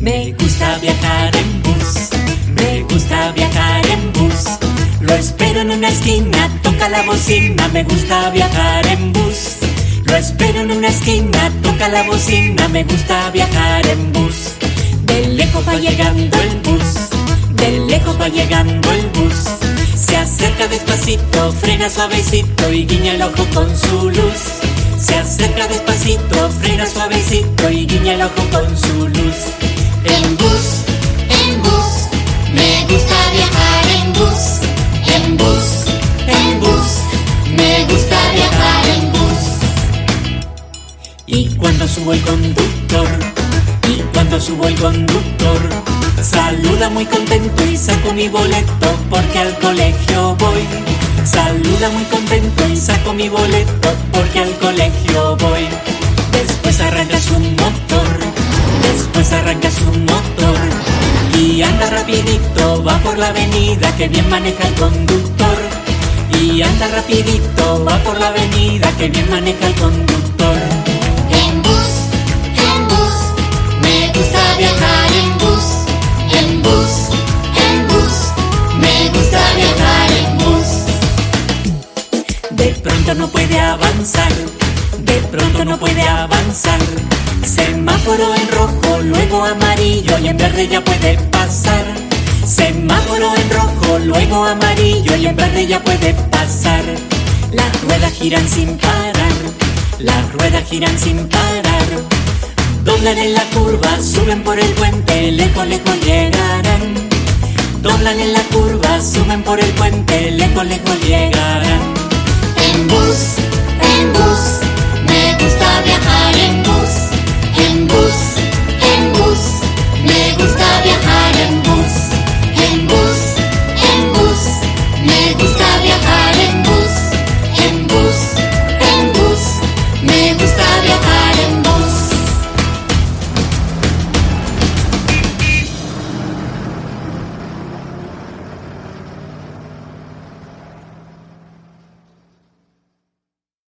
Me gusta viajar en bus, me gusta viajar en bus. Lo espero en una esquina, toca la bocina, me gusta viajar en bus. Lo espero en una esquina, toca la bocina, me gusta viajar en bus. De lejos va llegando el bus, de lejos va llegando el bus. Se acerca despacito, frena suavecito y guiña el ojo con su luz. Se acerca despacito, frena suavecito y guiña el ojo con su luz. En bus, en bus, me gusta viajar en bus, en bus, en bus, me gusta viajar en bus. Y cuando subo el conductor, y cuando subo el conductor, saluda muy contento y saco mi boleto porque al colegio voy. Saluda muy contento y saco mi boleto porque al colegio voy. Anda rapidito, va por la avenida que bien maneja el conductor. Y anda rapidito, va por la avenida que bien maneja el conductor. En bus, en bus, me gusta viajar en bus, en bus, en bus, me gusta viajar en bus. De pronto no puede avanzar, de pronto no puede avanzar. Semáforo en rojo, luego amarillo y en verde ya puede pasar. Semáforo en rojo, luego amarillo y en verde ya puede pasar. Las ruedas giran sin parar, las ruedas giran sin parar. Doblan en la curva, suben por el puente, lejos, lejos llegarán. Doblan en la curva, suben por el puente, lejos, lejos llegarán.